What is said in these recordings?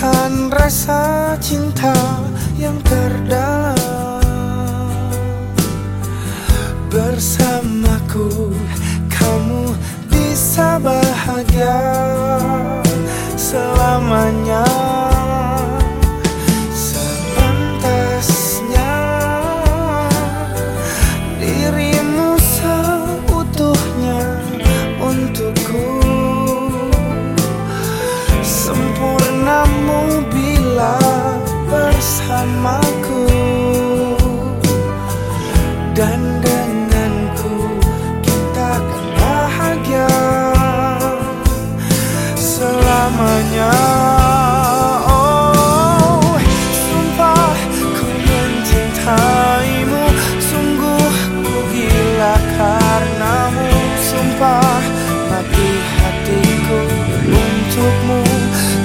Menahan rasa cinta yang terdalam. Bersamaku kamu bisa bahagia namanya Oh sumpah ku mencintaimu. Sungguh ku gila karenamu. Sumpah mati hatiku untukmu.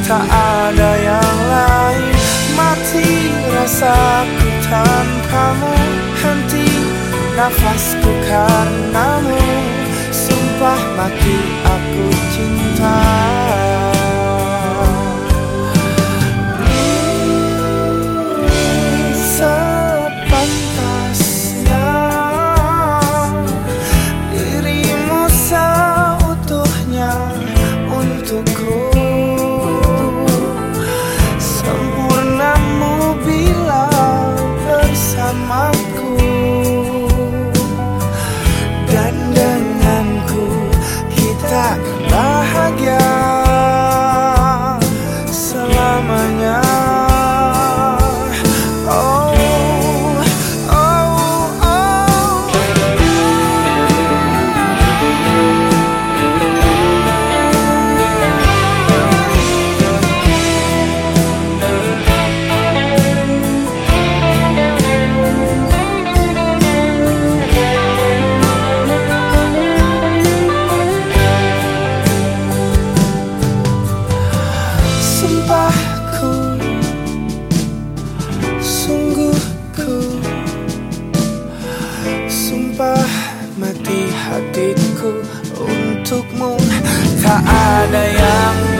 Tak ada yang lain. Mati rasaku tanpamu. Henti nafasku karenamu. Sumpah mati aku cinta. Mati hatiku Untukmu. Tak ada yang